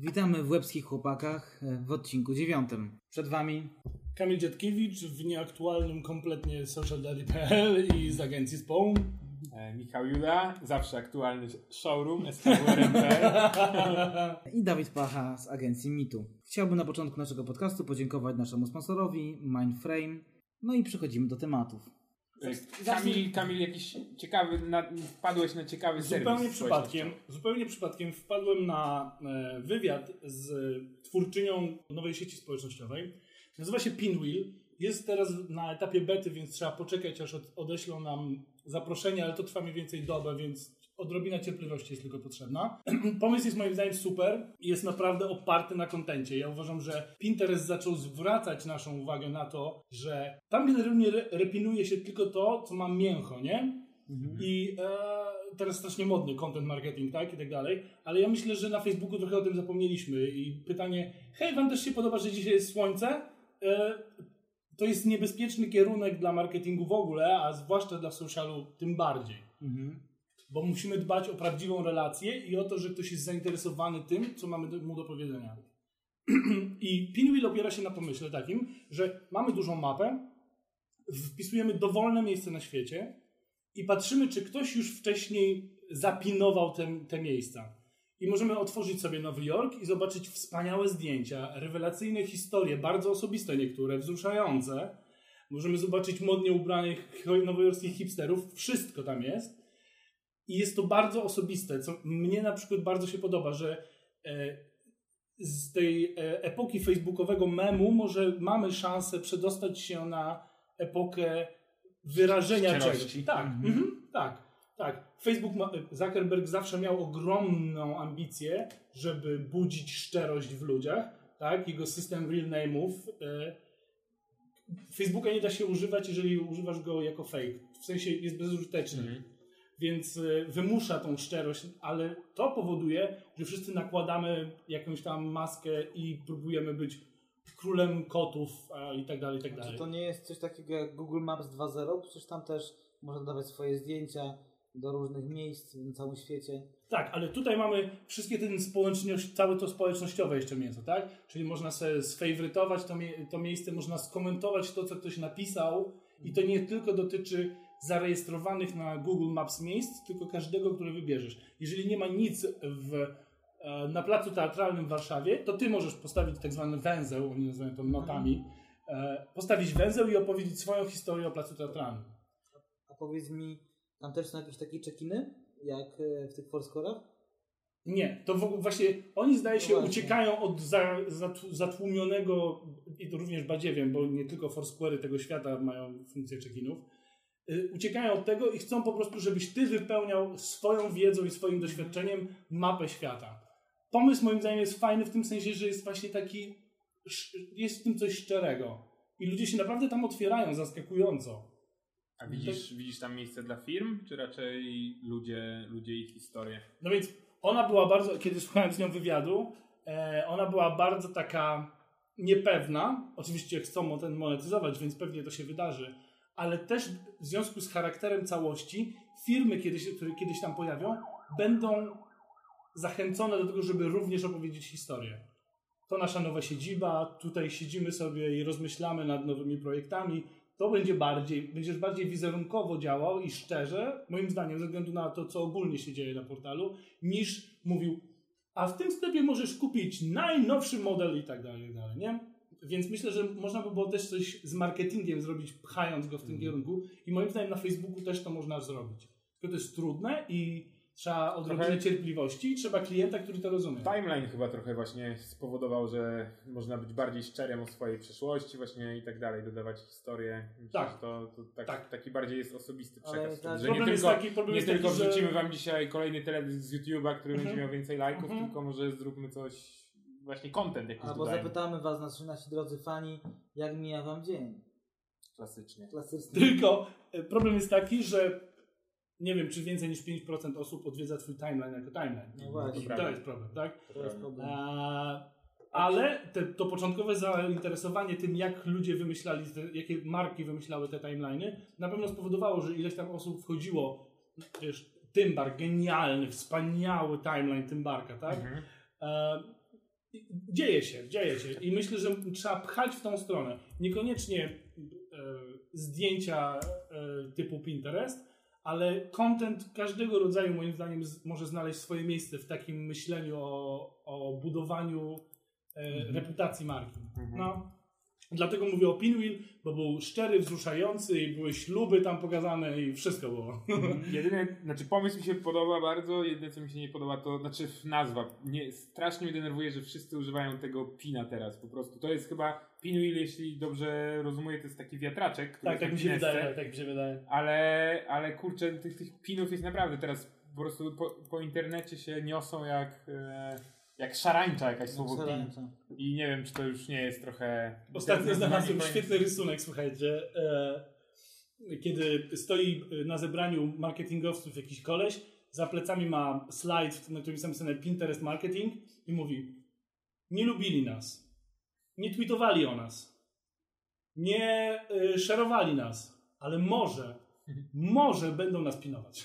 Witamy w Łebskich Chłopakach e, w odcinku dziewiątym. Przed Wami Kamil Dziadkiewicz w nieaktualnym kompletnie socialdaddy.pl i z agencji Spawn. E, Michał Juda, zawsze aktualny showroom SKWRMP. i Dawid Pacha z agencji Mitu. Chciałbym na początku naszego podcastu podziękować naszemu sponsorowi Mindframe. No i przechodzimy do tematów. Kamil, Kamil jakiś ciekawy, na, wpadłeś na ciekawy serwis Zupełnie przypadkiem, zupełnie przypadkiem wpadłem na e, wywiad z twórczynią nowej sieci społecznościowej. Nazywa się Pinwheel. Jest teraz na etapie bety, więc trzeba poczekać, aż od- odeślą nam zaproszenie, ale to trwa mniej więcej dobę, więc odrobina cierpliwości jest tylko potrzebna. Pomysł jest moim zdaniem super i jest naprawdę oparty na kontencie. Ja uważam, że Pinterest zaczął zwracać naszą uwagę na to, że tam generalnie re- repinuje się tylko to, co ma mięcho, nie? I e, teraz strasznie modny content marketing, tak? I tak dalej. Ale ja myślę, że na Facebooku trochę o tym zapomnieliśmy. I pytanie, hej, wam też się podoba, że dzisiaj jest słońce? E, to jest niebezpieczny kierunek dla marketingu w ogóle, a zwłaszcza dla socialu tym bardziej. Bo musimy dbać o prawdziwą relację i o to, że ktoś jest zainteresowany tym, co mamy mu do powiedzenia. I Pinwheel opiera się na pomyśle takim, że mamy dużą mapę, wpisujemy dowolne miejsce na świecie i patrzymy, czy ktoś już wcześniej zapinował te, te miejsca. I możemy otworzyć sobie Nowy Jork i zobaczyć wspaniałe zdjęcia, rewelacyjne historie, bardzo osobiste niektóre, wzruszające. Możemy zobaczyć modnie ubranych nowojorskich hipsterów. Wszystko tam jest. I jest to bardzo osobiste, co mnie na przykład bardzo się podoba, że e, z tej e, epoki facebookowego memu może mamy szansę przedostać się na epokę wyrażenia Szczerości. czegoś. Tak, mhm, tak, tak. Facebook, ma, Zuckerberg zawsze miał ogromną ambicję, żeby budzić szczerość w ludziach, tak? Jego system real name'ów. E, Facebooka nie da się używać, jeżeli używasz go jako fake. W sensie jest bezużyteczny. Więc e, wymusza tą szczerość, ale to powoduje, że wszyscy nakładamy jakąś tam maskę i próbujemy być królem kotów i tak dalej, i tak Czy dalej. to nie jest coś takiego jak Google Maps 2.0? Przecież tam też można dodawać swoje zdjęcia do różnych miejsc na całym świecie. Tak, ale tutaj mamy wszystkie ten społeczność, całe to społecznościowe jeszcze mięso, tak? Czyli można sobie sfejwrytować to, mie- to miejsce, można skomentować to, co ktoś napisał i to nie tylko dotyczy zarejestrowanych na Google Maps miejsc, tylko każdego, który wybierzesz. Jeżeli nie ma nic w, e, na placu teatralnym w Warszawie, to ty możesz postawić tak zwany węzeł, oni nazywają to notami, e, postawić węzeł i opowiedzieć swoją historię o placu teatralnym. A powiedz mi, tam też są jakieś takie check-iny, jak e, w tych Foursquare'ach? Nie, to w, ogóle właśnie oni zdaje się No właśnie. uciekają od za, zatł- zatłumionego i to również badziewiem, bo nie tylko Foursquare'y tego świata mają funkcję check-inów. Y, Uciekają od tego i chcą po prostu, żebyś ty wypełniał swoją wiedzą i swoim doświadczeniem mapę świata. Pomysł moim zdaniem jest fajny w tym sensie, że jest właśnie taki, jest w tym coś szczerego. I ludzie się naprawdę tam otwierają zaskakująco. A widzisz, widzisz tam miejsce dla firm, czy raczej ludzie, ludzie i historie? No więc ona była bardzo, kiedy słuchałem z nią wywiadu, e, ona była bardzo taka niepewna. Oczywiście chcą ten monetyzować, więc pewnie to się wydarzy, ale też w związku z charakterem całości, firmy, kiedyś, które kiedyś tam pojawią, będą zachęcone do tego, żeby również opowiedzieć historię. To nasza nowa siedziba, tutaj siedzimy sobie i rozmyślamy nad nowymi projektami. To będzie bardziej, będziesz bardziej wizerunkowo działał i szczerze, moim zdaniem, ze względu na to, co ogólnie się dzieje na portalu, niż mówił, a w tym sklepie możesz kupić najnowszy model i tak dalej, i tak dalej, nie? Więc myślę, że można by było też coś z marketingiem zrobić, pchając go w tym kierunku i moim zdaniem na Facebooku też to można zrobić. Tylko to jest trudne i trzeba odrobinę Trochę- cierpliwości i trzeba klienta, który to rozumie. Timeline chyba trochę właśnie spowodował, że można być bardziej szczerym o swojej przeszłości właśnie i tak dalej, dodawać historię. Tak. że To, to tak, Tak. taki bardziej jest osobisty Ale przekaz. tak, że problem nie jest tylko, taki- problem nie jest tylko taki, że- wrzucimy wam dzisiaj kolejny teledysk z YouTube'a, który Mhm. będzie miał więcej lajków, Mhm. tylko może zróbmy coś, właśnie content jakiś Albo dodajmy. zapytamy was, nasi, nasi drodzy fani, jak mija wam dzień? Klasycznie. Klasyczny. Tylko e, problem jest taki, że nie wiem, czy więcej niż 5% osób odwiedza twój timeline jako timeline. No właśnie. To jest problem, tak? To jest problem. A, ale te, to początkowe zainteresowanie tym, jak ludzie wymyślali, te, jakie marki wymyślały te timeliny, na pewno spowodowało, że ileś tam osób wchodziło, wiesz, Tymbar, genialny, wspaniały timeline Tymbarka, tak? Mhm. E, Dzieje się, dzieje się i myślę, że trzeba pchać w tą stronę. Niekoniecznie e, zdjęcia e, typu Pinterest, ale content każdego rodzaju moim zdaniem z, może znaleźć swoje miejsce w takim myśleniu o, o budowaniu e, Mhm. reputacji marki. No. Dlatego mówię o Pinwheel, bo był szczery, wzruszający i były śluby tam pokazane i wszystko było. Jedyne, znaczy pomysł mi się podoba bardzo, jedyne co mi się nie podoba to, znaczy nazwa. Nie, strasznie mnie denerwuje, że wszyscy używają tego pina teraz po prostu. To jest chyba pinwheel, jeśli dobrze rozumuję, to jest taki wiatraczek, który tak, tak mi się pinesce. wydaje, tak mi się wydaje. Ale, ale kurczę, tych, tych pinów jest naprawdę teraz po prostu po, po internecie się niosą jak, e, jak szarańcza jakaś słowo pin. Szaleńczo. I nie wiem, czy to już nie jest trochę... Ostatnio znalazłem świetny rysunek, słuchajcie. E, kiedy stoi na zebraniu marketingowców jakiś koleś, za plecami ma slajd, na którym jest napisane Pinterest Marketing i mówi nie lubili nas, nie tweetowali o nas, nie y, szerowali nas, ale może, może będą nas pinować.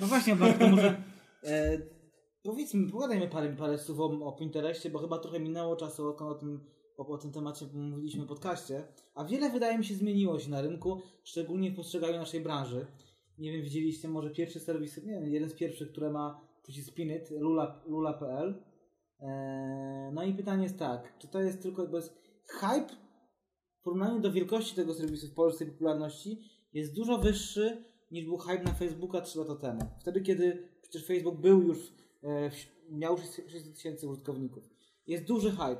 No właśnie, Bartku, może e, powiedzmy, pogadajmy parę, parę słów o, o Pinterestie, bo chyba trochę minęło czasu, o tym, o, o tym temacie mówiliśmy w podcaście, a wiele wydaje mi się zmieniło się na rynku, szczególnie w postrzeganiu naszej branży. Nie wiem, widzieliście może pierwszy serwis, nie wiem, jeden z pierwszych, które ma przycisk Pinit, lula- lula.pl. E, no i pytanie jest tak, czy to jest tylko jakby hype w porównaniu do wielkości tego serwisu w Polsce i popularności jest dużo wyższy niż był hype na Facebooka 3 lata temu. Wtedy, kiedy przecież Facebook był już, miał już 600 tysięcy użytkowników. Jest duży hype.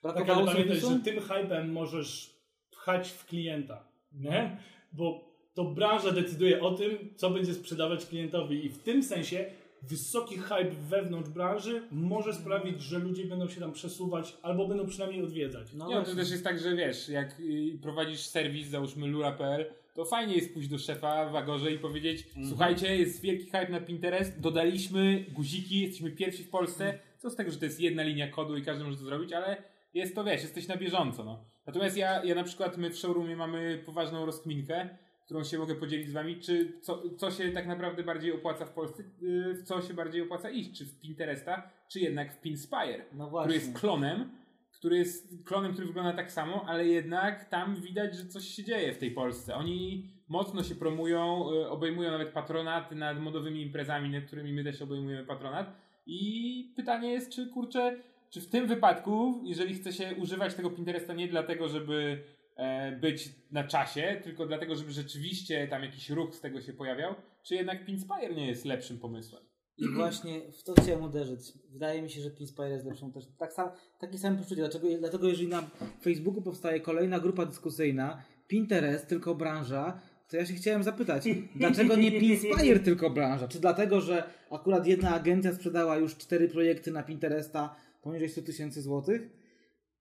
Tak, Brakowało ale pamiętaj, że tym hypem możesz pchać w klienta, nie? Bo to branża decyduje o tym, co będzie sprzedawać klientowi i w tym sensie wysoki hype wewnątrz branży może sprawić, że ludzie będą się tam przesuwać albo będą przynajmniej odwiedzać. No Nie, no to też jest tak, że wiesz, jak y, prowadzisz serwis, załóżmy lura.pl, to fajnie jest pójść do szefa w Agorze i powiedzieć słuchajcie, jest wielki hype na Pinterest, dodaliśmy guziki, jesteśmy pierwsi w Polsce, co z tego, że to jest jedna linia kodu i każdy może to zrobić, ale jest to, wiesz, jesteś na bieżąco, no. Natomiast ja, ja na przykład, my w showroomie mamy poważną rozkminkę, którą się mogę podzielić z wami, czy co, co się tak naprawdę bardziej opłaca w Polsce, y, w co się bardziej opłaca iść, czy w Pinteresta, czy jednak w Pinspire No który jest klonem, który jest klonem, który wygląda tak samo, ale jednak tam widać, że coś się dzieje w tej Polsce. Oni mocno się promują, y, obejmują nawet patronaty nad modowymi imprezami, nad którymi my też obejmujemy patronat. I pytanie jest, czy kurczę, czy w tym wypadku, jeżeli chce się używać tego Pinteresta nie dlatego, żeby e, być na czasie, tylko dlatego, żeby rzeczywiście tam jakiś ruch z tego się pojawiał, czy jednak Pinspire nie jest lepszym pomysłem? I właśnie w to chciałem uderzyć. Wydaje mi się, że Pinspire jest lepszą też. Tak sam, takie same poczucie. Dlaczego, dlatego jeżeli na Facebooku powstaje kolejna grupa dyskusyjna, Pinterest tylko branża, to ja się chciałem zapytać, dlaczego nie Pinspire tylko branża? Czy dlatego, że akurat jedna agencja sprzedała już cztery projekty na Pinteresta poniżej 100 tysięcy złotych?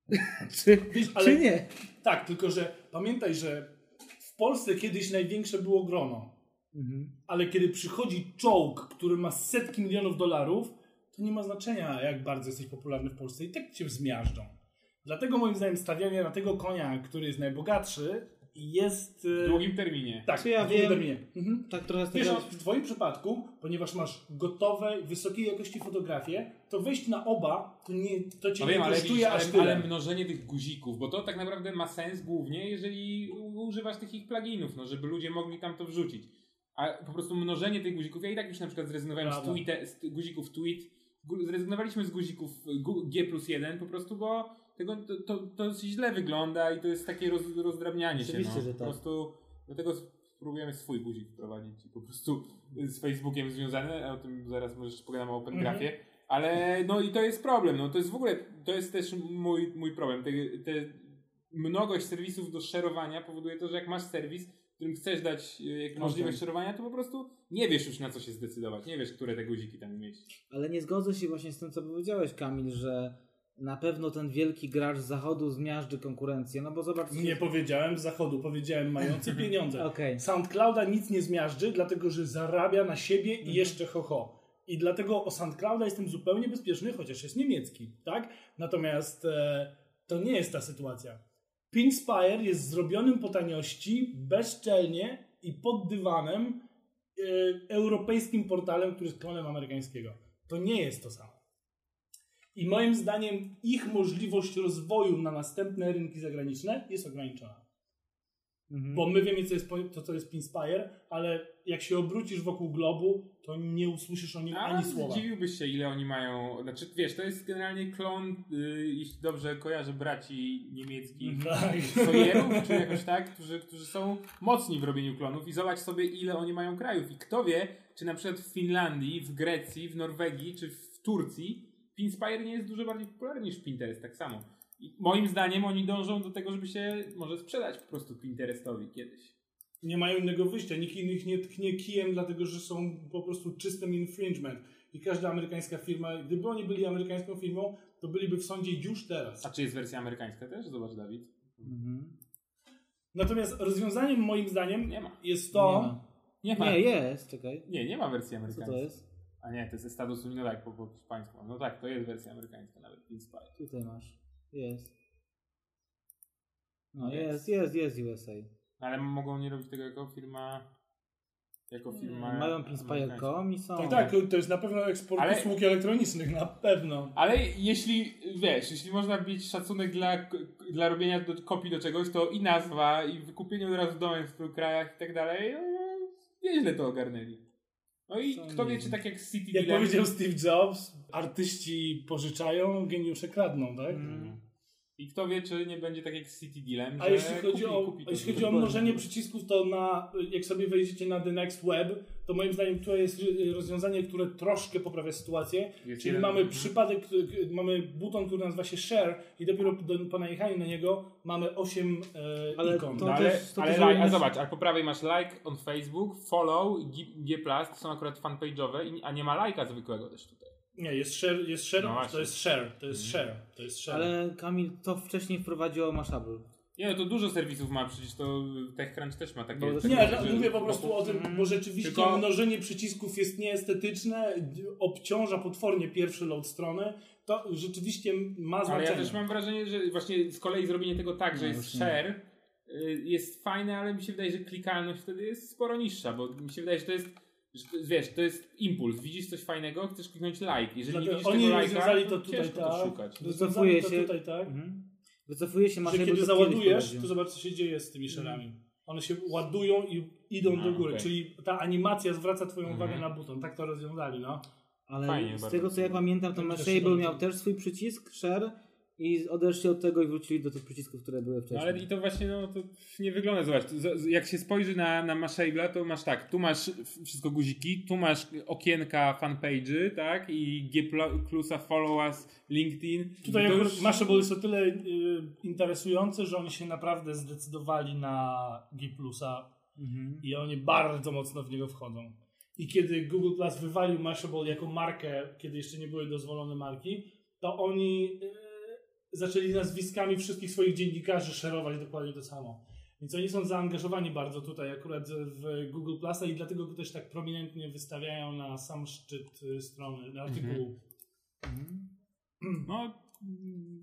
czy, Wiesz, ale- czy nie? Tak, tylko że pamiętaj, że w Polsce kiedyś największe było grono. Mhm. Ale kiedy przychodzi czołg, który ma setki milionów dolarów, to nie ma znaczenia, jak bardzo jesteś popularny w Polsce i tak cię zmiażdżą. Dlatego moim zdaniem stawianie na tego konia, który jest najbogatszy, jest... e, W długim terminie. Tak, Czy ja w długim wiem? terminie. Mhm. Tak trochę Wiesz, tego... w Twoim przypadku, ponieważ masz gotowe, wysokiej jakości fotografie, to wejść na oba, to, nie, to cię No nie wiem, ale, kosztuje ale, tyle. ale mnożenie tych guzików, bo to tak naprawdę ma sens głównie, jeżeli używasz tych ich pluginów, no, żeby ludzie mogli tam to wrzucić. A po prostu mnożenie tych guzików, ja i tak już na przykład zrezygnowałem z, tweete, z guzików tweet, zrezygnowaliśmy z guzików gu- G plus 1 po prostu, bo tego, to, to, to źle wygląda i to jest takie roz, rozdrabnianie się. Oczywiście, No. że Po tak. prostu dlatego spróbujemy swój guzik wprowadzić i po prostu z Facebookiem związany, a o tym zaraz może jeszcze pogadamy o OpenGraphie. Ale no i to jest problem, no to jest w ogóle, to jest też mój, mój problem. Te, te mnogość serwisów do szerowania powoduje to, że jak masz serwis, którym chcesz dać e, jak możliwość szerowania, to po prostu nie wiesz już na co się zdecydować, nie wiesz, które te guziki tam umieścić. Ale nie zgodzę się właśnie z tym, co powiedziałeś, Kamil, że na pewno ten wielki gracz z zachodu zmiażdży konkurencję, no bo zobacz... Nie powiedziałem z zachodu, powiedziałem mający pieniądze. Okej. SoundClouda nic nie zmiażdży, dlatego że zarabia na siebie Mhm. i jeszcze ho ho. I dlatego o SoundClouda jestem zupełnie bezpieczny, chociaż jest niemiecki, tak? Natomiast e, to nie jest ta sytuacja. Pinspire jest zrobionym po taniości, bezczelnie i pod dywanem e, europejskim portalem, który jest klonem amerykańskiego. To nie jest to samo. I moim zdaniem ich możliwość rozwoju na następne rynki zagraniczne jest ograniczona. Mhm. Bo my wiemy, co jest, to, co jest Pinspire, ale jak się obrócisz wokół globu, to nie usłyszysz o nim A ani słowa. dziwiłbyś się, ile oni mają. Znaczy, wiesz, to jest generalnie klon, y, jeśli dobrze kojarzę, braci niemieckich. Tak. Sojerów, czy jakoś tak, którzy, którzy są mocni w robieniu klonów i zobacz sobie, ile oni mają krajów. I kto wie, czy na przykład w Finlandii, w Grecji, w Norwegii, czy w Turcji Pinspire nie jest dużo bardziej popularny niż Pinterest, tak samo. I moim zdaniem oni dążą do tego, żeby się może sprzedać po prostu Pinterestowi kiedyś. Nie mają innego wyjścia. Nikt innych nie tknie kijem, dlatego że są po prostu czystym infringement. I każda amerykańska firma, gdyby oni byli amerykańską firmą, to byliby w sądzie już teraz. A czy jest wersja amerykańska też? Zobacz, Dawid. Mhm. Natomiast rozwiązaniem moim zdaniem Nie ma. jest Nie to, ma. Nie ma. Nie, jest, czekaj. Nie, nie ma wersji Co amerykańskiej. to jest? A nie, to jest Estados Unidos tak, po, po hiszpańsku. No tak, to jest wersja amerykańska nawet, Inspire. Tutaj masz. Jest. No Jest. jest, jest, USA. Ale mogą nie robić tego jako firma... Jako firma... Mają. Pinspire.com i są. tak, tak, to jest na pewno eksport Ale- usług elektronicznych, na pewno. Ale jeśli, wiesz, jeśli można mieć szacunek dla, dla robienia do, kopii do czegoś, to i nazwa, i wykupienie od razu domen w tylu krajach i tak dalej, no, nieźle to ogarnęli. No i kto wie, czy tak jak City Jak powiedział Steve Jobs, artyści pożyczają, geniusze kradną, tak? Mhm. I kto wie, czy nie będzie tak jak z City Dealem, A że jeśli chodzi kupi, o, kupi to jeśli chodzi o mnożenie przycisków, to na, jak sobie wejdziecie na The Next Web, to moim zdaniem to jest y, rozwiązanie, które troszkę poprawia sytuację. Jest Czyli jeden- mamy mhm. przypadek, k- k- mamy buton, który nazywa się Share i dopiero do, po najechaniu na niego mamy 8 e, Ale ikon. to- No, ale, też- to ale też like, a zobacz, a po prawej masz like on Facebook, follow, G, G+, to są akurat fanpage'owe, i- a nie ma lajka zwykłego też tutaj. Nie, jest Share, jest share No to jest Share, to jest Share, to jest Share. Ale Kamil, to wcześniej wprowadziło Mashable. Nie, no to dużo serwisów ma, przecież to TechCrunch też ma takie... Bo- takie Nie, rzeczy, no, mówię po prostu o tym, bo rzeczywiście Tylko- mnożenie przycisków jest nieestetyczne, obciąża potwornie pierwszy load strony. To rzeczywiście ma Ale znaczenie. ja też mam wrażenie, że właśnie z kolei zrobienie tego tak, że No, jest nie. share, y, jest fajne, ale mi się wydaje, że klikalność wtedy jest sporo niższa, bo mi się wydaje, że to jest, wiesz, to jest impuls. Widzisz coś fajnego, chcesz kliknąć like. Jeżeli nie Dlatego widzisz oni tego rozwiązali to tutaj ciężko tak. to szukać. Wycofuje się. tutaj tak. Mhm. Wycofuje się Mashable. kiedy załadujesz, to zobacz co się dzieje z tymi szerami. One się ładują i idą A, do góry, okej. czyli ta animacja zwraca twoją Mhm. uwagę na buton. Tak to rozwiązali, no. Ale Fajnie z tego co ja pamiętam, to Tak Mashable miał też swój przycisk, share i odeszli od tego i wrócili do tych przycisków, które były No wcześniej. ale i to właśnie no, to nie wygląda, zobacz, jak się spojrzy na, na Mashable'a, to masz tak, tu masz wszystko guziki, tu masz okienka fanpage'y, tak, i G plusa, follow us, LinkedIn. Tutaj To już- Mashable jest o tyle y, interesujące, że oni się naprawdę zdecydowali na G+, Mhm. i oni bardzo mocno w niego wchodzą. I kiedy Google Plus wywalił Mashable jako markę, kiedy jeszcze nie były dozwolone marki, to oni e, zaczęli nazwiskami wszystkich swoich dziennikarzy szerować dokładnie to samo. Więc oni są zaangażowani bardzo tutaj akurat w Google Plusa i dlatego go też tak prominentnie wystawiają na sam szczyt y, strony, na artykułu. No,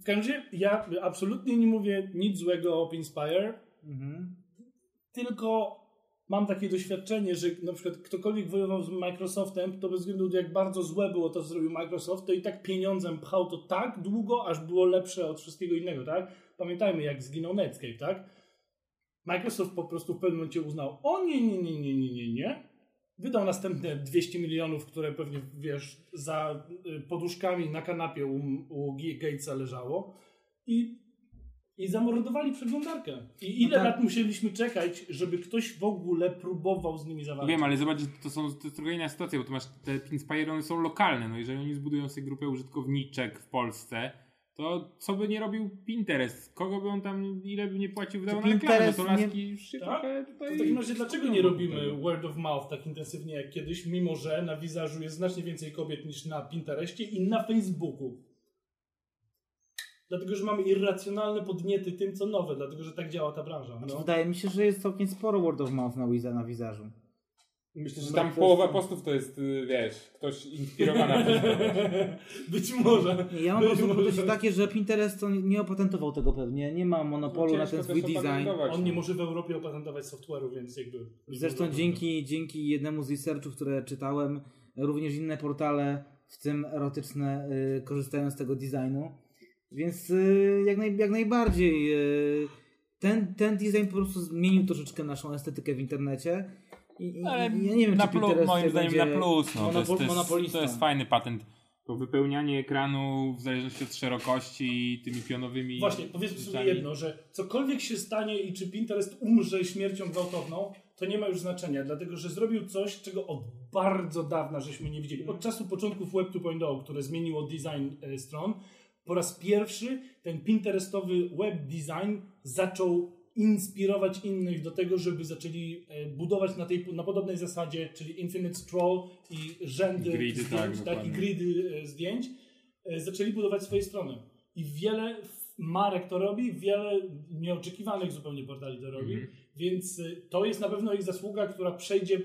W każdym razie ja absolutnie nie mówię nic złego o Pinspire, Mhm. tylko mam takie doświadczenie, że na przykład ktokolwiek wojował z Microsoftem, to bez względu jak bardzo złe było to, co zrobił Microsoft, to i tak pieniądzem pchał to tak długo, aż było lepsze od wszystkiego innego, tak? Pamiętajmy, jak zginął Netscape, tak? Microsoft po prostu w pewnym momencie uznał, o nie, nie, nie, nie, nie, nie, nie. Wydał następne 200 milionów, które pewnie, wiesz, za y, poduszkami na kanapie u, u Gatesa leżało i i zamordowali przeglądarkę. I ile tak. lat musieliśmy czekać, żeby ktoś w ogóle próbował z nimi zawalczyć? wiem, ale zobacz, że to, są, to jest trochę inna sytuacja, bo tu masz te Pinspire, one są lokalne, no jeżeli oni zbudują sobie grupę użytkowniczek w Polsce, to co by nie robił Pinterest? Kogo by on tam, ile by nie płacił wydawał na reklamę? No Pinterest to nie- laski już się Tak? trochę To tutaj... w takim razie dlaczego nie robimy word of mouth tak intensywnie jak kiedyś, mimo że na wizażu jest znacznie więcej kobiet niż na Pinterestie i na Facebooku? Dlatego, że mamy irracjonalne podniety tym, co nowe, dlatego, że tak działa ta branża. No. Wydaje mi się, że jest całkiem sporo word of mouth na, Wiza, na wizerzu. Myślę, że No, tam połowa postów to jest, y, wiesz, ktoś inspirowany. Być może. Ja mam po prostu poczucie takie, że Pinterest to nie opatentował tego pewnie, nie ma monopolu na Ciężko ten swój design. On no. nie może w Europie opatentować software'u, więc jakby... Zresztą dzięki, dzięki jednemu z researchów, które czytałem, również inne portale w tym erotyczne, y, korzystają z tego designu. Więc y, jak, naj, jak najbardziej y, ten, ten design po prostu zmienił troszeczkę naszą estetykę w internecie. I, i, Ale ja nie wiem, na czy plus, moim zdaniem na plus. No. To, jest, to, jest, to jest fajny patent. To wypełnianie ekranu w zależności od szerokości tymi pionowymi. Właśnie, powiedzmy sobie jedno, że cokolwiek się stanie i czy Pinterest umrze śmiercią gwałtowną, to nie ma już znaczenia, dlatego że zrobił coś, czego od bardzo dawna żeśmy nie widzieli. Od czasu początków Web 2.0, które zmieniło design e, stron, po raz pierwszy ten Pinterestowy web design zaczął inspirować innych do tego, żeby zaczęli e, budować na, tej, na podobnej zasadzie, czyli Infinite Scroll i rzędy gridy, zdjęć, tak, tak, i gridy e, zdjęć, e, zaczęli budować swoje strony. I wiele marek to robi, wiele nieoczekiwanych zupełnie portali to robi, Mhm. więc y, to jest na pewno ich zasługa, która przejdzie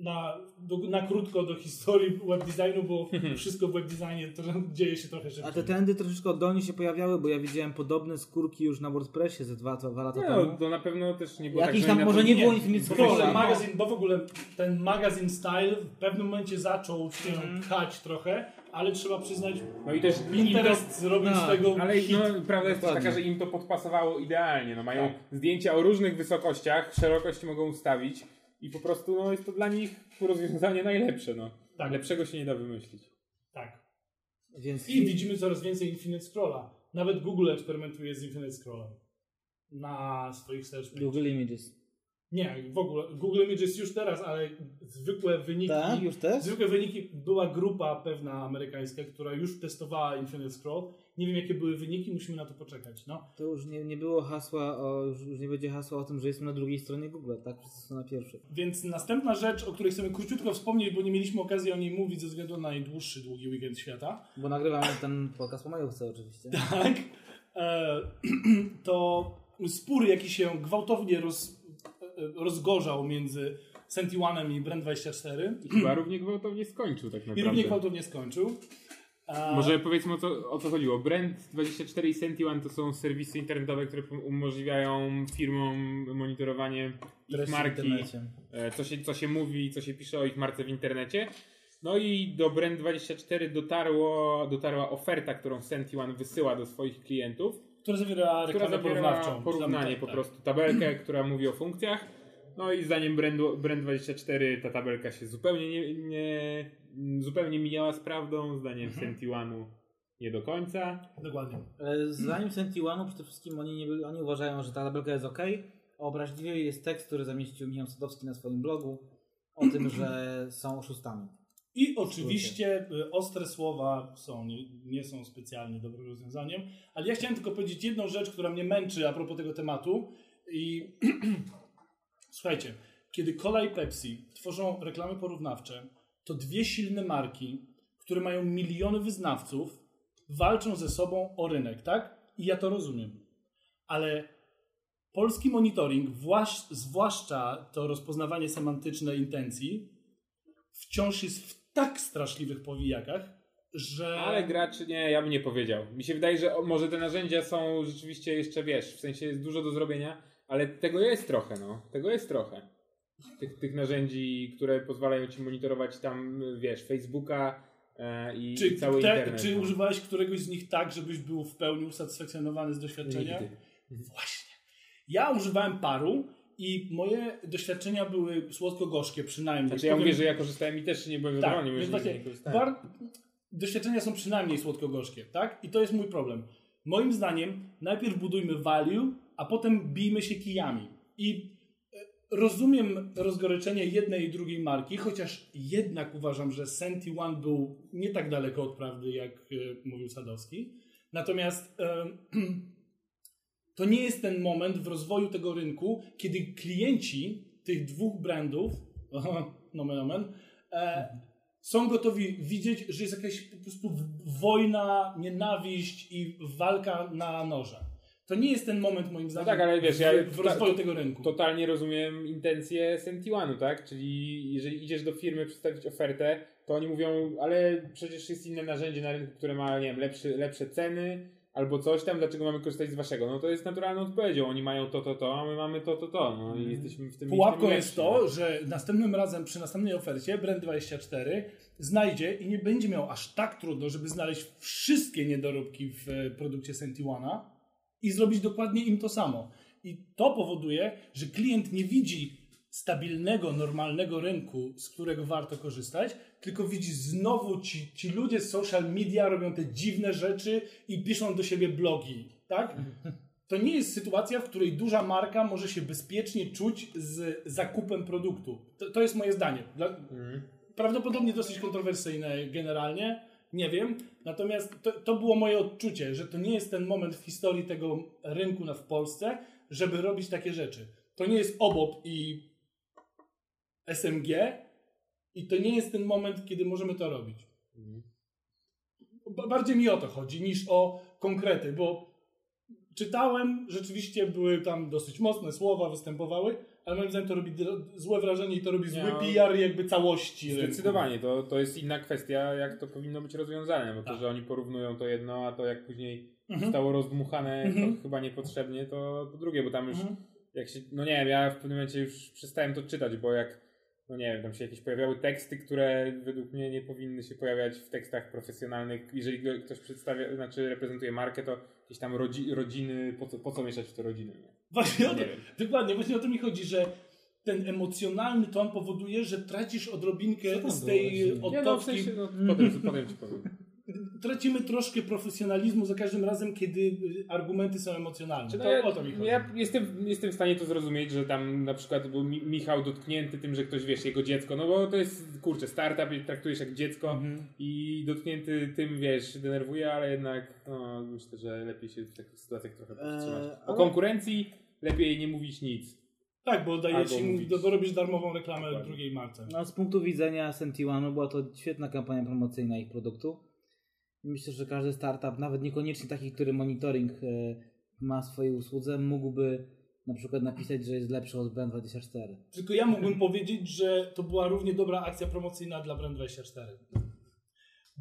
na, do, na krótko do historii web designu, bo wszystko w web designie to dzieje się trochę szybciej. A te trendy troszeczkę oddolnie się pojawiały, bo ja widziałem podobne skórki już na WordPressie ze dwa, dwa lata Nie, temu. no, to na pewno też nie było Jakiś tak, tam że może nie to- było Infinite Bo w ogóle magazyn, bo w ogóle ten magazyn style w pewnym momencie zaczął się Mhm. pchać trochę, ale trzeba przyznać, No i też Pinterest zrobił No, z tego Ale hit. no, prawda jest też Dokładnie. taka, że im to podpasowało idealnie. No, mają Tak. zdjęcia o różnych wysokościach, szerokość mogą ustawić i po prostu no, jest to dla nich rozwiązanie najlepsze. No. Tak. Lepszego się nie da wymyślić. Tak. Więc I widzimy coraz więcej Infinite Scrolla. Nawet Google eksperymentuje z Infinite Scrollem na swoich search. Google Images. Nie, w ogóle. Google Images już teraz, ale zwykłe wyniki. Tak, już też? Zwykłe wyniki. Była grupa pewna amerykańska, która już testowała Infinite Scroll. Nie wiem, jakie były wyniki, musimy na to poczekać. No. To już nie, nie było hasła, o, już, nie będzie hasła o tym, że jestem na drugiej stronie Google, tak? Wszyscy są na pierwszej. Więc następna rzecz, o której chcemy króciutko wspomnieć, bo nie mieliśmy okazji o niej mówić ze względu na najdłuższy, długi weekend świata. Bo nagrywamy ten podcast po majówce oczywiście. Tak. E, to spór, jaki się gwałtownie roz, rozgorzał między Sentiwanem i Brand24 I chyba równie gwałtownie skończył tak i naprawdę. równie gwałtownie skończył. A, Może powiedzmy o co, o co chodziło. Brand24 i Sentione to są serwisy internetowe, które umożliwiają firmom monitorowanie ich marki, e, co się, co się mówi, co się pisze o ich marce w internecie. No i do Brand24 dotarło, dotarła oferta, którą Sentione wysyła do swoich klientów, która zawiera która reklamę zawiera porównawczą. porównanie Tam- po tak. prostu, tabelkę, która mówi o funkcjach. No i zdaniem Brandu- Brand24 ta tabelka się zupełnie nie, nie zupełnie mijała z prawdą, zdaniem Mhm. Sentiwaну nie do końca. Dokładnie. E, Zdaniem Sentiwanu przede wszystkim oni, nie, byli- oni uważają, że ta tabelka jest ok. Obraźliwy jest tekst, który zamieścił Michał Sadowski na swoim blogu o tym, że są oszustami. I oczywiście y, ostre słowa są, nie, nie są specjalnie dobrym rozwiązaniem, ale ja chciałem tylko powiedzieć jedną rzecz, która mnie męczy a propos tego tematu. I słuchajcie, kiedy Cola i Pepsi tworzą reklamy porównawcze, to dwie silne marki, które mają miliony wyznawców, walczą ze sobą o rynek, tak? I ja to rozumiem. Ale polski monitoring, zwłaszcza to rozpoznawanie semantyczne intencji, wciąż jest w tak straszliwych powijakach, że. Ale graczy nie, ja bym nie powiedział. Mi się wydaje, że może te narzędzia są rzeczywiście jeszcze, wiesz, w sensie jest dużo do zrobienia, ale tego jest trochę, no. Tego jest trochę. Tych, tych narzędzi, które pozwalają ci monitorować tam, wiesz, Facebooka e, i Czy, cały te, internet. czy no. używałeś któregoś z nich tak, żebyś był w pełni usatysfakcjonowany z doświadczenia? Nigdy. Właśnie. Ja używałem paru i moje doświadczenia były słodko-gorzkie przynajmniej. Znaczy ja Powiem- mówię, że ja korzystałem i też nie byłem Tak, zadowolony, więc właśnie nie korzystałem. bar... doświadczenia są przynajmniej słodko-gorzkie, tak? I to jest mój problem. Moim zdaniem najpierw budujmy value, a potem bijmy się kijami. I e, rozumiem rozgoryczenie jednej i drugiej marki, chociaż jednak uważam, że Senti One był nie tak daleko od prawdy, jak e, mówił Sadowski. Natomiast e, to nie jest ten moment w rozwoju tego rynku, kiedy klienci tych dwóch brandów, nomen omen, e, są gotowi widzieć, że jest jakaś po prostu wojna, nienawiść i walka na noże. To nie jest ten moment moim zdaniem tak, ale wiesz, ja- w, w rozwoju tego rynku. Totalnie rozumiem intencje Sentiwanu, tak? Czyli jeżeli idziesz do firmy przedstawić ofertę, to oni mówią, ale przecież jest inne narzędzie na rynku, które ma, nie wiem, lepszy, lepsze ceny, albo coś tam, dlaczego mamy korzystać z waszego? No to jest naturalną odpowiedzią. Oni mają to, to, to, a my mamy to, to, to. No i jesteśmy w tym Pułapką miejscu jest to, że następnym razem, przy następnej ofercie, Brand24 znajdzie i nie będzie miał aż tak trudno, żeby znaleźć wszystkie niedoróbki w e, produkcie Sentiwana i zrobić dokładnie im to samo. I to powoduje, że klient nie widzi stabilnego, normalnego rynku, z którego warto korzystać, tylko widzi znowu ci, ci ludzie z social media robią te dziwne rzeczy i piszą do siebie blogi, tak? To nie jest sytuacja, w której duża marka może się bezpiecznie czuć z zakupem produktu. To, to jest moje zdanie. Dla, Prawdopodobnie dosyć kontrowersyjne generalnie, nie wiem. Natomiast to, to było moje odczucie, że to nie jest ten moment w historii tego rynku w Polsce, żeby robić takie rzeczy. To nie jest OBOP i SMG i to nie jest ten moment, kiedy możemy to robić. Ba- Bardziej mi o to chodzi niż o konkrety, bo czytałem, rzeczywiście były tam dosyć mocne słowa, występowały, ale moim zdaniem to robi złe wrażenie i to robi zły no. PR jakby całości. Zdecydowanie, to, to jest inna kwestia, jak to powinno być rozwiązane, bo to, Tak. że oni porównują to jedno, a to jak później Mhm. zostało rozdmuchane Mhm. to chyba niepotrzebnie, to, to drugie, bo tam już Mhm. jak się, no nie wiem, ja w pewnym momencie już przestałem to czytać, bo jak, no nie wiem, tam się jakieś pojawiały teksty, które według mnie nie powinny się pojawiać w tekstach profesjonalnych. Jeżeli ktoś przedstawia, znaczy reprezentuje markę, to jakieś tam rodzi, rodziny, po co, po co mieszać w te rodziny? Nie? Właśnie o to, Nie wiem. dokładnie, właśnie o to mi chodzi, że ten emocjonalny ton powoduje, że tracisz odrobinkę z tej Nie, no, w otoczki. sensie, no, potem, potem ci powiem. Tracimy troszkę profesjonalizmu za każdym razem, kiedy y, argumenty są emocjonalne. Czy To, no ja, o to mi chodzi. ja jestem, jestem w stanie to zrozumieć, że tam na przykład był Mi- Michał dotknięty tym, że ktoś, wiesz, jego dziecko, no bo to jest, kurczę, startup i traktujesz jak dziecko Mhm. i dotknięty tym, wiesz, się denerwuje, ale jednak no, myślę, że lepiej się w takich sytuacjach trochę powstrzymać. O ale- konkurencji lepiej nie mówić nic. Tak, bo daje Albo ci, mówić. do, robisz darmową reklamę Dokładnie. drugiej marce. No, z punktu widzenia Sentiwanu była to świetna kampania promocyjna ich produktu. Myślę, że każdy startup, nawet niekoniecznie taki, który monitoring e, ma w swojej usłudze, mógłby na przykład napisać, że jest lepszy od BN24. Tylko ja mógłbym powiedzieć, że to była równie dobra akcja promocyjna dla Brand24.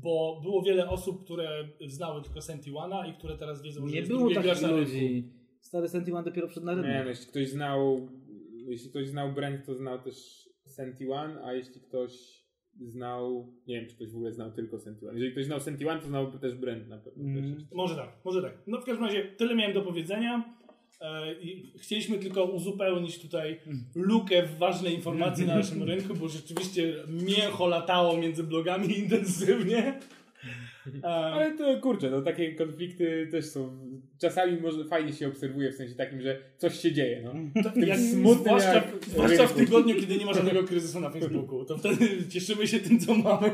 Bo było wiele osób, które znały tylko Sentiwana i które teraz wiedzą, że Nie jest było takich ludzi. Stary Sentiwan dopiero przed na Nie, no, rynek. jeśli ktoś znał, jeśli ktoś znał brand, to znał też Sentiwan, a jeśli ktoś znał, nie wiem, czy ktoś w ogóle znał tylko Sentiwan. Jeżeli ktoś znał Sentiwan, to znał też brand na pewno. Mm. Może tak, może tak. No w każdym razie tyle miałem do powiedzenia. E, i chcieliśmy tylko uzupełnić tutaj lukę w ważnej informacji na naszym rynku, bo rzeczywiście mięcho latało między blogami intensywnie. E, Ale to kurczę, no takie konflikty też są. Czasami może fajnie się obserwuje w sensie takim, że coś się dzieje. No. to, tym jak, smutnym zwłaszcza, jak zwłaszcza w tygodniu, kiedy nie ma żadnego kryzysu na Facebooku. To wtedy cieszymy się tym, co mamy.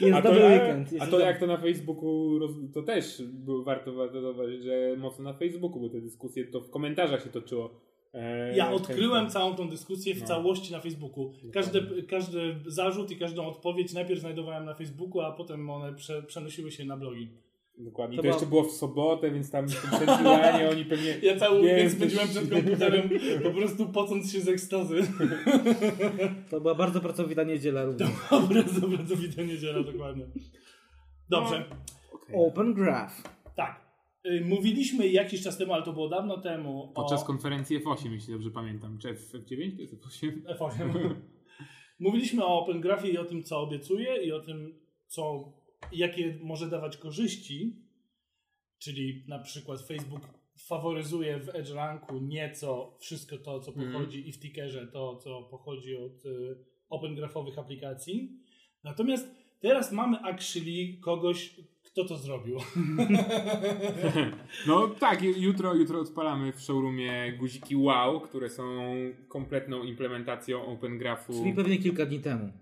Jest A to, dobry a, weekend. a jest to dobry- jak to na Facebooku, to też było warto, warto zauważyć, że mocno na Facebooku, bo te dyskusje to w komentarzach się toczyło. E, Ja odkryłem całą tą dyskusję w No. całości na Facebooku. Każdy, każdy zarzut i każdą odpowiedź najpierw znajdowałem na Facebooku, a potem one prze, przenosiły się na blogi. Dokładnie. To To, była- jeszcze było w sobotę, więc tam Pennsylvanii oni pewnie... Ja cały weekend to- spędziłem przed komputerem, po prostu pocąc się z ekstazy. To była bardzo pracowita niedziela również. Bardzo, bardzo widać niedziela, dokładnie. Dobrze, Open Graph. tak. Y, Mówiliśmy jakiś czas temu, ale to było dawno temu, Podczas o konferencji F8, jeśli dobrze pamiętam. Czy F9 to jest F8? F8. Mówiliśmy o Open Graphie i o tym, co obiecuje i o tym, co, jakie może dawać korzyści, czyli na przykład Facebook faworyzuje w Edge Ranku nieco wszystko to, co Mhm. pochodzi i w Tickerze to, co pochodzi od y, Open Graphowych aplikacji. Natomiast teraz mamy actually kogoś, kto to zrobił. No tak, ju- jutro, jutro odpalamy w showroomie guziki Wow, które są kompletną implementacją Open Graphu. Czyli pewnie kilka dni temu.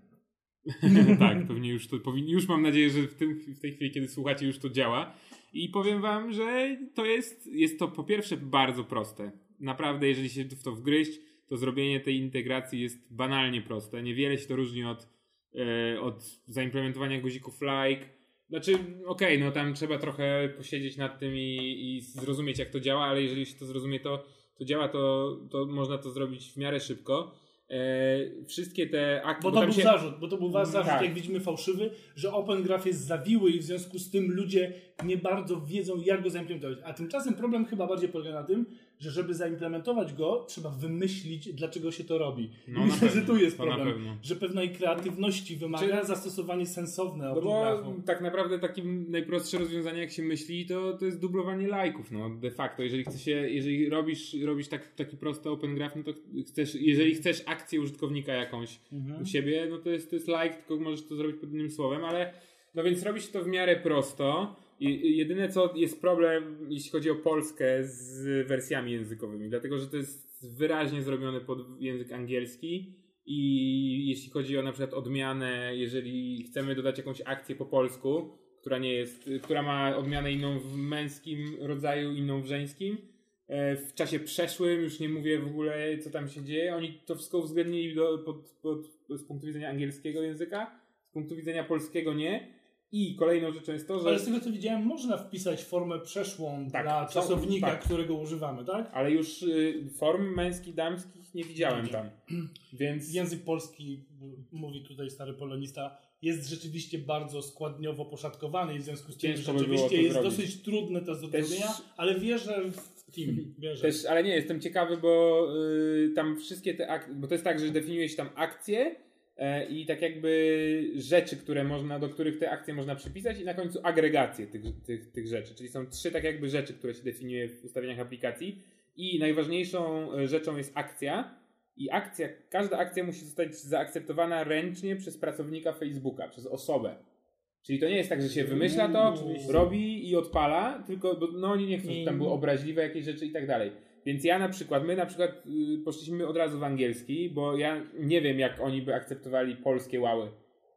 tak, pewnie już to powinni, już mam nadzieję, że w, tym, w tej chwili, kiedy słuchacie, już to działa. I powiem wam, że to jest, jest to po pierwsze bardzo proste. Naprawdę, jeżeli się w to wgryźć, to zrobienie tej integracji jest banalnie proste. Niewiele się to różni od, e, od zaimplementowania guzików like. Znaczy, okej, no tam trzeba trochę posiedzieć nad tym i, i zrozumieć, jak to działa, ale jeżeli się to zrozumie, to, to działa, to, to można to zrobić w miarę szybko. E, wszystkie te akty... Bo to był się- zarzut, bo to był was zarzut, Tak. jak widzimy, fałszywy, że Open Graph jest zawiły i w związku z tym ludzie nie bardzo wiedzą, jak go zaimplementować. A tymczasem problem chyba bardziej polega na tym, że żeby zaimplementować go, trzeba wymyślić, dlaczego się to robi. No, myślę, że pewno. tu jest problem, pewno. że pewnej kreatywności wymaga Czy- zastosowanie sensowne No Open bo tak naprawdę takim najprostsze rozwiązanie, jak się myśli, to, to jest dublowanie lajków, no de facto. Jeżeli chce się, jeżeli robisz, robisz tak, taki prosty open graph, no to chcesz, jeżeli chcesz akcję użytkownika jakąś u siebie, no to jest, to jest like, tylko możesz to zrobić pod innym słowem, ale no więc robi się to w miarę prosto. Jedyne co jest problem, jeśli chodzi o Polskę z wersjami językowymi, dlatego że to jest wyraźnie zrobione pod język angielski i jeśli chodzi o na przykład odmianę, jeżeli chcemy dodać jakąś akcję po polsku, która nie jest, która ma odmianę inną w męskim rodzaju, inną w żeńskim, e, w czasie przeszłym, już nie mówię w ogóle co tam się dzieje, oni to wszystko uwzględnili do, pod, pod, z punktu widzenia angielskiego języka, z punktu widzenia polskiego nie. I kolejną rzeczą jest to, że Ale z tego co widziałem, można wpisać formę przeszłą Tak, dla czasownika, tak. którego używamy, tak? ale już y, form męskich, damskich nie widziałem tam. Więc Język polski, mówi tutaj stary polonista, jest rzeczywiście bardzo składniowo poszatkowany i w związku z tym Ciężko by rzeczywiście to jest zrobić. dosyć trudne to do Też- zrobienia, ale wierzę w team. Wierzę. Też, ale nie, jestem ciekawy, bo y, tam wszystkie te akcje, bo to jest tak, że definiuje się tam akcje i tak jakby rzeczy, które można, do których te akcje można przypisać i na końcu agregacje tych, tych, tych rzeczy. Czyli są trzy tak jakby rzeczy, które się definiuje w ustawieniach aplikacji i najważniejszą e, rzeczą jest akcja i akcja, każda akcja musi zostać zaakceptowana ręcznie przez pracownika Facebooka, przez osobę. Czyli to nie jest tak, że się wymyśla to, robi i odpala, tylko no oni nie chcą, żeby tam były obraźliwe jakieś rzeczy i tak dalej. Więc ja na przykład, my na przykład y, poszliśmy od razu w angielski, bo ja nie wiem jak oni by akceptowali polskie łały.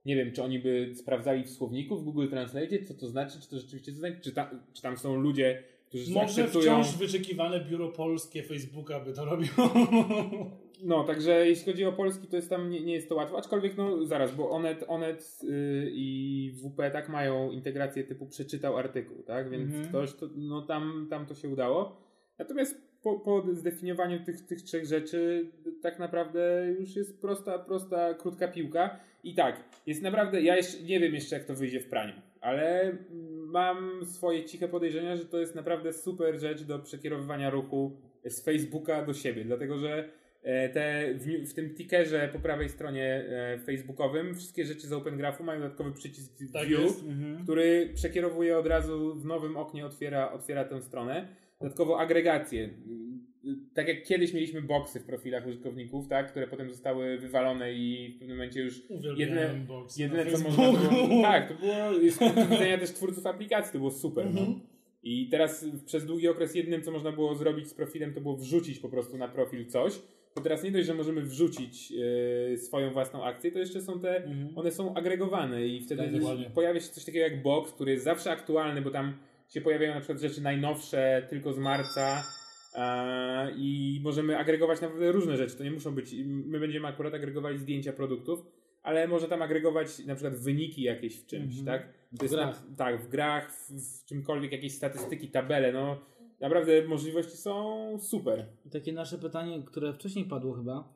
Nie wiem, czy oni by sprawdzali w słowniku w Google Translate, co to znaczy, czy to rzeczywiście to znaczy, czy, ta, czy tam są ludzie, którzy Może akceptują... wciąż wyczekiwane biuro polskie Facebooka by to robiło. No, także jeśli chodzi o polski, to jest tam nie, nie jest to łatwo, aczkolwiek no zaraz, bo Onet, Onet yy, i WP tak mają integrację typu przeczytał artykuł, tak? Więc Mhm. ktoś, to, no tam, tam to się udało. Natomiast po, po zdefiniowaniu tych, tych trzech rzeczy tak naprawdę już jest prosta, prosta, krótka piłka. I tak, jest naprawdę, ja jeszcze nie wiem jeszcze jak to wyjdzie w praniu, ale mam swoje ciche podejrzenia, że to jest naprawdę super rzecz do przekierowywania ruchu z Facebooka do siebie, dlatego że e, te, w, w tym tickerze po prawej stronie e, facebookowym wszystkie rzeczy z Open Graphu mają dodatkowy przycisk Tak View. Mhm. który przekierowuje od razu w nowym oknie, otwiera, otwiera tę stronę. Dodatkowo agregacje. Tak jak kiedyś mieliśmy boxy w profilach użytkowników, tak, które potem zostały wywalone i w pewnym momencie już Jedyne- box jedyne co można było. Tak, to było z punktu widzenia też twórców aplikacji, to było super. No. Mhm. I teraz przez długi okres jedynym, co można było zrobić z profilem, to było wrzucić po prostu na profil coś. To teraz nie dość, że możemy wrzucić e, swoją własną akcję, to jeszcze są te, Mhm. one są agregowane i wtedy Tak, pojawia się coś takiego jak box, który jest zawsze aktualny, bo tam się pojawiają na przykład rzeczy najnowsze tylko z marca e, i możemy agregować naprawdę różne rzeczy. To nie muszą być, my będziemy akurat agregowali zdjęcia produktów, ale może tam agregować na przykład wyniki jakieś w czymś, Mhm. tak? W grach. Tak, w grach, w, w czymkolwiek, jakieś statystyki, tabele, no naprawdę możliwości są super. Takie nasze pytanie, które wcześniej padło chyba,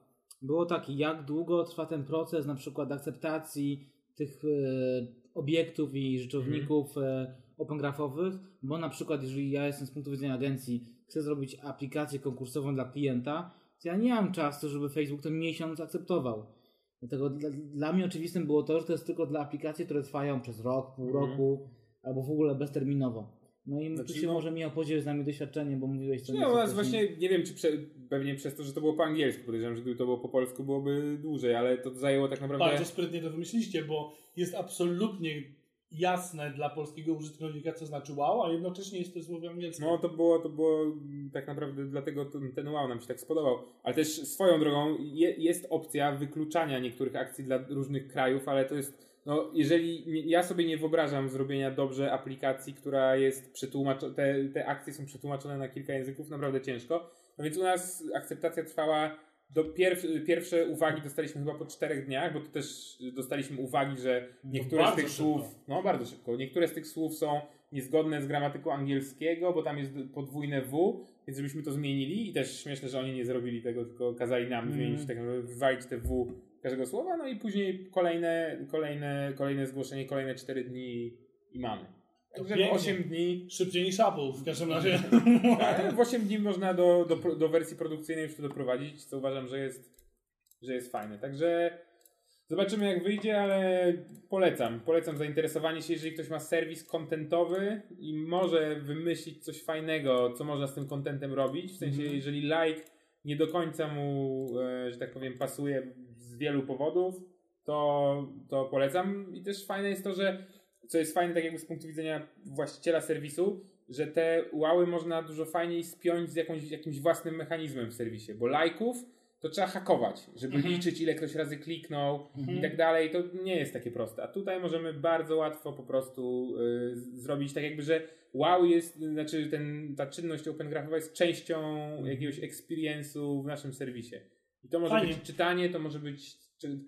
było takie, jak długo trwa ten proces na przykład akceptacji tych e, obiektów i rzeczowników e, open graphowych, bo na przykład jeżeli ja jestem z punktu widzenia agencji, chcę zrobić aplikację konkursową dla klienta, to ja nie mam czasu, żeby Facebook ten miesiąc akceptował. Dlatego dla, dla mnie oczywistym było to, że to jest tylko dla aplikacji, które trwają przez rok, pół Mhm. roku, albo w ogóle bezterminowo. No i Znaczy, tu się no- może Michał podzielić z nami doświadczenie, bo mówiłeś u nas wcześniej. właśnie, nie wiem, czy prze, pewnie przez to, że to było po angielsku, podejrzewam, że gdyby to było po polsku, byłoby dłużej, ale to zajęło tak naprawdę... Bardzo sprytnie to wymyśliście, bo jest absolutnie jasne dla polskiego użytkownika, co znaczy wow, a jednocześnie jest to słowo angielskie. No to było, to było tak naprawdę dlatego ten, ten wow nam się tak spodobał. Ale też swoją drogą je, jest opcja wykluczania niektórych akcji dla różnych krajów, ale to jest, no jeżeli ja sobie nie wyobrażam zrobienia dobrze aplikacji, która jest przetłumaczona, te, te akcje są przetłumaczone na kilka języków, naprawdę ciężko. No więc u nas akceptacja trwała do pierw, pierwsze uwagi dostaliśmy chyba po czterech dniach, bo to też dostaliśmy uwagi, że niektóre z bardzo tych szybko. słów, no bardzo szybko, niektóre z tych słów są niezgodne z gramatyką angielskiego, bo tam jest podwójne W, więc żebyśmy to zmienili i też śmieszne, że oni nie zrobili tego, tylko kazali nam Mhm. zmienić, tak żeby wywalić te W każdego słowa, no i później kolejne, kolejne, kolejne zgłoszenie, kolejne 4 dni i mamy. Także w pięknie. 8 dni Szybciej niż Apple w każdym razie. tak, w 8 dni można do, do, do wersji produkcyjnej już to doprowadzić, co uważam, że jest, że jest fajne. Także zobaczymy jak wyjdzie, ale polecam. Polecam zainteresowanie się, jeżeli ktoś ma serwis kontentowy i może wymyślić coś fajnego, co można z tym kontentem robić. W sensie, jeżeli like nie do końca mu, e, że tak powiem, pasuje z wielu powodów, to, to polecam. I też fajne jest to, że co jest fajne tak jakby z punktu widzenia właściciela serwisu, że te łały można dużo fajniej spiąć z jakąś, jakimś własnym mechanizmem w serwisie, bo lajków to trzeba hakować, żeby Mhm. liczyć ile ktoś razy kliknął Mhm. i tak dalej, to nie jest takie proste. A tutaj możemy bardzo łatwo po prostu y, zrobić tak jakby, że wow jest, znaczy ten, ta czynność open graphowa jest częścią jakiegoś experience'u w naszym serwisie. I to może Fajnie. być czytanie, to może być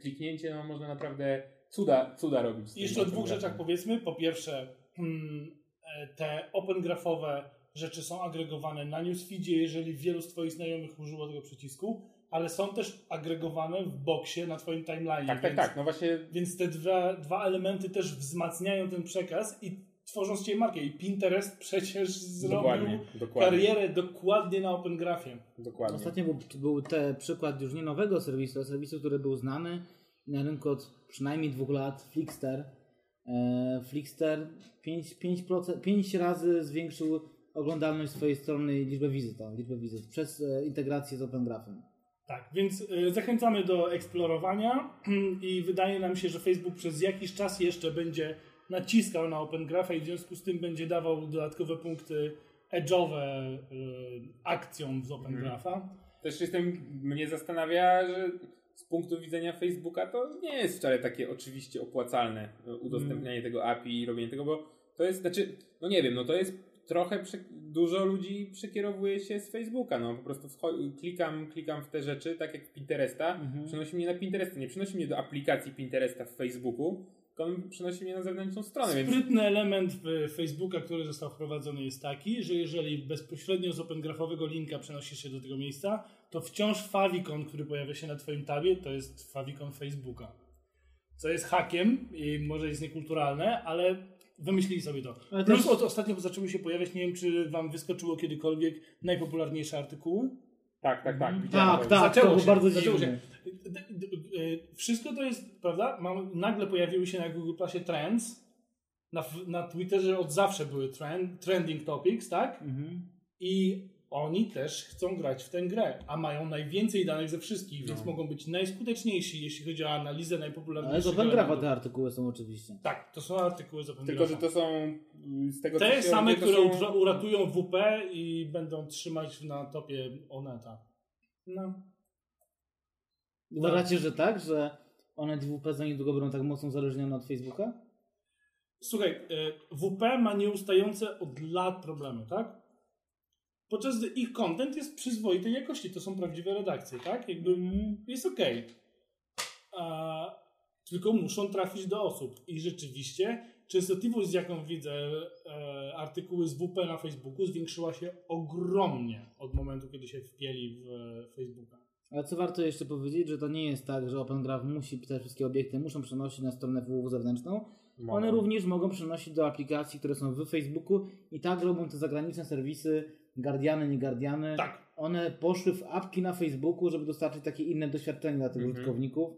kliknięcie, no można naprawdę cuda, cuda robić. Jeszcze o dwóch rzeczach powiedzmy. Po pierwsze, hmm, e, te open graphowe rzeczy są agregowane na newsfeedzie, jeżeli wielu z Twoich znajomych użyło tego przycisku, ale są też agregowane w boksie na Twoim timeline. Tak, tak, więc, tak. No właśnie Więc te dwa, dwa elementy też wzmacniają ten przekaz i tworzą z Ciebie markę. I Pinterest przecież zrobił dokładnie, dokładnie, karierę dokładnie na open graphie. dokładnie. Ostatnio był, był te przykład już nie nowego serwisu, a serwisu, który był znany na rynku od przynajmniej dwóch lat, Flickster. E, Flickster 5, 5%, 5 razy zwiększył oglądalność swojej strony i liczbę wizyt, o, liczbę wizyt przez e, integrację z Open Graphem. Tak, więc y, zachęcamy do eksplorowania i wydaje nam się, że Facebook przez jakiś czas jeszcze będzie naciskał na Open Grapha i w związku z tym będzie dawał dodatkowe punkty edge'owe akcjom z Open Grapha. Też jestem, mnie zastanawia, że z punktu widzenia Facebooka to nie jest wcale takie oczywiście opłacalne e, udostępnianie tego API i robienie tego, bo to jest, znaczy, no nie wiem, no to jest trochę, dużo ludzi przekierowuje się z Facebooka, no po prostu klikam, klikam w te rzeczy, tak jak Pinteresta, przenosi mnie na Pinteresta, nie przenosi mnie do aplikacji Pinteresta w Facebooku, on przenosi mnie na zewnętrzną stronę, więc Sprytny element w Facebooka, który został wprowadzony jest taki, że jeżeli bezpośrednio z Open Graphowego linka przenosisz się do tego miejsca, to wciąż favicon, który pojawia się na Twoim tabie, to jest favicon Facebooka. Co jest hakiem i może jest niekulturalne, ale wymyślili sobie to. Ale Plus też- od ostatnio zaczęły się pojawiać, nie wiem czy Wam wyskoczyło kiedykolwiek najpopularniejsze artykuły. tak, tak, tak. Tak, widziałem tak, Zaczęło to się, było bardzo zaczęło dziwne. E, Wszystko to jest, prawda? Mam, nagle pojawiły się na Google Plusie trends. Na, na Twitterze od zawsze były trend, trending topics, tak? Mhm. I oni też chcą grać w tę grę, a mają najwięcej danych ze wszystkich, więc No. mogą być najskuteczniejsi, jeśli chodzi o analizę Ale najpopularniejszych Grapha elementów. te artykuły są oczywiście. Tak, to są artykuły z Open Tylko, że to są z tego co Te same, które są- uratują WP i będą trzymać na topie Oneta. No. Uważacie, że tak, że one DWP za niedługo będą tak mocno uzależnione od Facebooka? Słuchaj, e, WP ma nieustające od lat problemy, tak? Podczas gdy ich content jest przyzwoitej jakości, to są prawdziwe redakcje, tak? Jakby Mhm. jest okej. A, Tylko muszą trafić do osób. I rzeczywiście częstotliwość, z jaką widzę e, artykuły z WP na Facebooku, zwiększyła się ogromnie od momentu, kiedy się wpieli w e, Facebooka. Ale co warto jeszcze powiedzieć, że to nie jest tak, że Open Graph musi, te wszystkie obiekty muszą przenosić na stronę www zewnętrzną. Mogą. One również mogą przenosić do aplikacji, które są w Facebooku i tak robią te zagraniczne serwisy, Guardiany, nie Guardiany. Tak. One poszły w apki na Facebooku, żeby dostarczyć takie inne doświadczenie dla tych Mhm. użytkowników.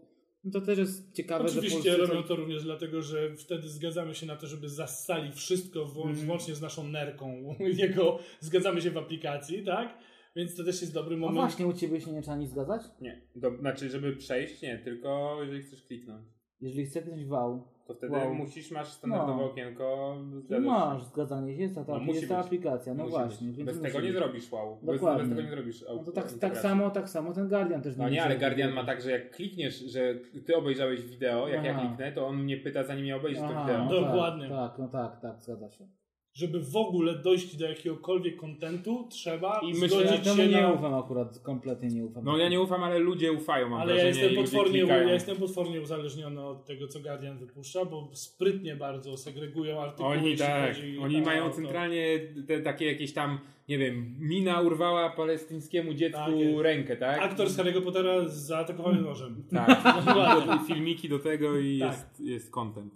No to też jest ciekawe, że Oczywiście robią to również dlatego, że wtedy zgadzamy się na to, żeby zassali wszystko Mhm. włącznie z naszą nerką. Jego zgadzamy się w aplikacji, tak? Więc to też jest dobry A moment. właśnie u Ciebie się nie trzeba nic zgadzać? Nie, do, znaczy, żeby przejść, nie, tylko jeżeli chcesz kliknąć. Jeżeli chce ktoś wał, To wtedy Wow. musisz, masz standardowe No. okienko. się. masz zgadzanie się, jest ta, No, jest ta aplikacja. No Musi właśnie. być. Bez tego nie być. zrobisz wow. Bez, Dokładnie. bez tego nie zrobisz No to tak, tak, samo, tak samo ten Guardian też No nie, ale. Guardian ma tak, że jak klikniesz, że ty obejrzałeś wideo, jak ja Aha. kliknę, to on mnie pyta zanim ja obejrzę to wideo. no Dokładnie. Tak, tak, no tak, tak, zgadza się. Żeby w ogóle dojść do jakiegokolwiek kontentu, trzeba I myślę, że temu się nie na... ufam akurat, kompletnie nie ufam. No ja nie ufam, ale ludzie ufają, mam Ale ja jestem, potwornie, ja jestem potwornie uzależniony od tego, co Guardian wypuszcza, bo sprytnie bardzo segregują artykuły. Oni jeśli tak, chodzi oni o mają centralnie te takie jakieś tam, nie wiem, mina urwała palestyńskiemu dziecku Tak rękę, tak? Aktor z Harry'ego Pottera zaatakowany nożem. Tak, filmiki do tego i Tak. jest, jest content.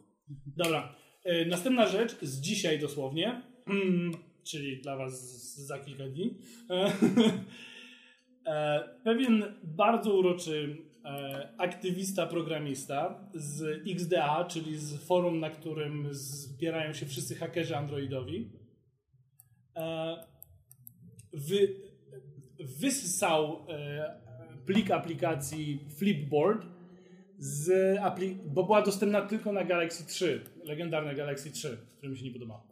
Dobra. E, następna rzecz z dzisiaj dosłownie, mm, czyli dla Was za kilka dni. E, e, pewien bardzo uroczy aktywista, programista z XDA, czyli z forum, na którym zbierają się wszyscy hakerzy androidowi, wy, wyssał e, plik aplikacji Flipboard z apli- bo była dostępna tylko na Galaxy 3, legendarne Galaxy 3, które mi się nie podobało.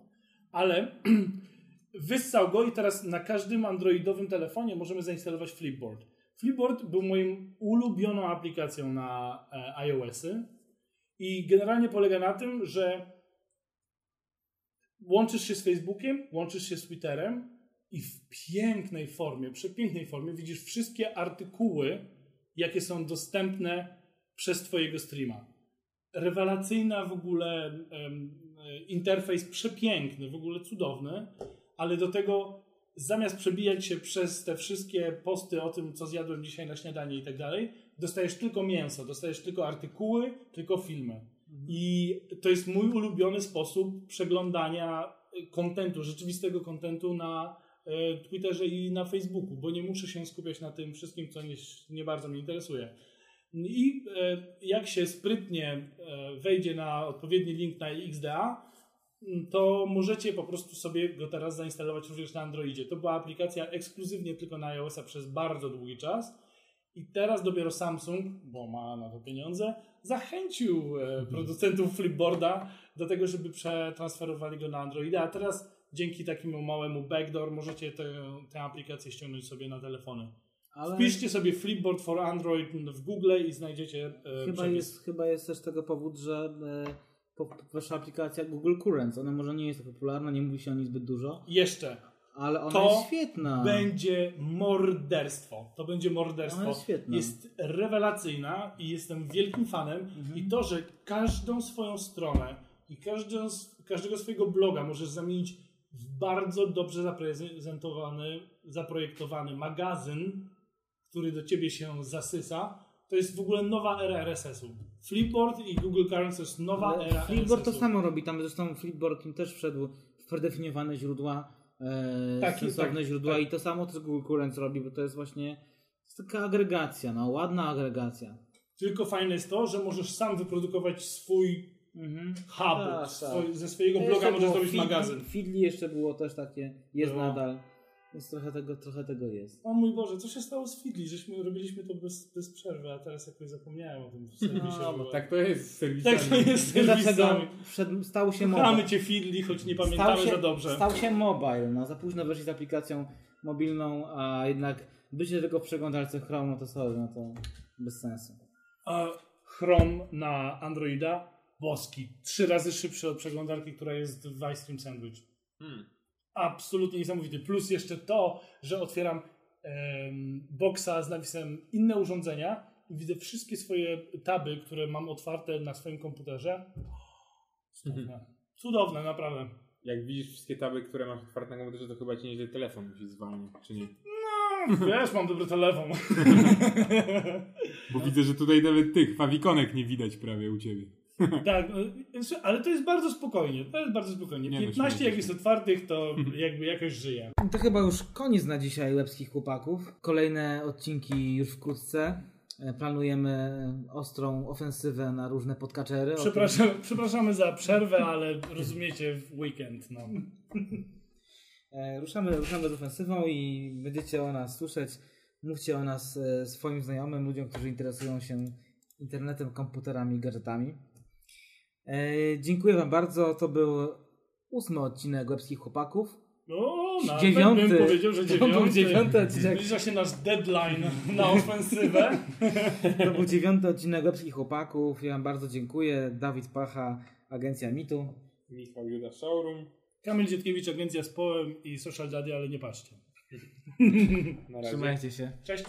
Ale wyssał go i teraz na każdym androidowym telefonie możemy zainstalować Flipboard. Flipboard był moim ulubioną aplikacją na e, iOSy i generalnie polega na tym, że łączysz się z Facebookiem, łączysz się z Twitterem i w pięknej formie, przepięknej formie widzisz wszystkie artykuły, jakie są dostępne przez Twojego streama. Rewelacyjna w ogóle e, interfejs, przepiękny, w ogóle cudowny, ale do tego zamiast przebijać się przez te wszystkie posty o tym, co zjadłem dzisiaj na śniadanie i tak dalej, dostajesz tylko mięso, dostajesz tylko artykuły, tylko filmy. I to jest mój ulubiony sposób przeglądania e, kontentu, rzeczywistego kontentu na e, Twitterze i na Facebooku, bo nie muszę się skupiać na tym wszystkim, co nie, nie bardzo mnie interesuje. I e, jak się sprytnie e, wejdzie na odpowiedni link na XDA, m, to możecie po prostu sobie go teraz zainstalować również na Androidzie. To była aplikacja ekskluzywnie tylko na iOS-a przez bardzo długi czas. I teraz dopiero Samsung, bo ma na to pieniądze, zachęcił e, producentów Flipboarda do tego, żeby przetransferowali go na Androida. A teraz dzięki takiemu małemu backdoor możecie tę tę aplikację ściągnąć sobie na telefony. Ale Wpiszcie sobie Flipboard for Android w Google i znajdziecie e, chyba przepis. jest, chyba jest też tego powód, że e, wasza aplikacja Google Currents, ona może nie jest tak popularna, nie mówi się o niej zbyt dużo, Jeszcze. ale ona To jest świetna. Będzie morderstwo. To będzie morderstwo. Ona jest świetna. Jest rewelacyjna i jestem wielkim fanem. Mhm. I to, że każdą swoją stronę i każdą, każdego swojego bloga możesz zamienić w bardzo dobrze zaprezentowany, zaprojektowany magazyn, który do ciebie się zasysa, to jest w ogóle nowa era RSS-u. Flipboard i Google Currents to jest nowa Ale era Flipboard to samo robi, tam zresztą Flipboard też wszedł w predefiniowane źródła, e, Tak, sensowne tak, źródła tak. i to samo też Google Currents robi, bo to jest właśnie to jest taka agregacja, no ładna agregacja. Tylko fajne jest to, że możesz sam wyprodukować swój Mhm. hub. Tak, swój, tak. Ze swojego bloga możesz zrobić magazyn. Feedly jeszcze było też takie, jest Było. nadal, więc trochę tego, trochę tego jest. O mój Boże, co się stało z Feedly? Żeśmy robiliśmy to bez, bez przerwy, a teraz jakoś zapomniałem o tym serwisie. No, bo tak to jest z serwisami. tak to jest z dlaczego serwisami. stał się mobile? cię Feedly, choć nie Stał pamiętamy się, za dobrze. stał się mobile, no za późno weszli z aplikacją mobilną, a jednak bycie tylko w przeglądarce Chrome, no to sorry, no to bez sensu. A Chrome na Androida, boski. Trzy razy szybszy od przeglądarki, która jest w Ice Cream Sandwich. Hmm. Absolutnie niesamowity. Plus jeszcze to, że otwieram em, boxa z napisem inne urządzenia i widzę wszystkie swoje taby, które mam otwarte na swoim komputerze. Cudowne. Cudowne, naprawdę. Jak widzisz wszystkie taby, które masz otwarte na komputerze, to chyba ci nieźle telefon musi zwalniać, czy nie? No, wiesz, mam dobry telefon. Bo widzę, że tutaj nawet tych fawikonek nie widać prawie u ciebie. tak, no, ale to jest bardzo spokojnie. To jest bardzo spokojnie. Nie no, 15 śmieję jak jest otwartych, to jakby jakoś żyje. To chyba już koniec na dzisiaj Łebskich Chłopaków. Kolejne odcinki już wkrótce. E, Planujemy ostrą ofensywę na różne podcatchery. O tym- Przepraszam, przepraszamy za przerwę, ale rozumiecie w weekend. No. E, Ruszamy, ruszamy z ofensywą i będziecie o nas słyszeć. Mówcie o nas e, swoim znajomym, ludziom, którzy interesują się internetem, komputerami, gadżetami. E, dziękuję Wam bardzo. To był ósmy odcinek Łebskich Chłopaków. No, nawet Dziewiąty. bym powiedział, że To dziewiąty. był dziewiąty odcinek. Zbliża się nasz deadline na ofensywę. To był dziewiąty odcinek Łebskich Chłopaków. Ja Wam bardzo dziękuję. Dawid Pacha, Agencja Mitu. Michał Juda Showroom. Kamil Dzietkiewicz, agencja z Połem i Social Daddy, ale nie patrzcie. Na razie. Trzymajcie się. Cześć.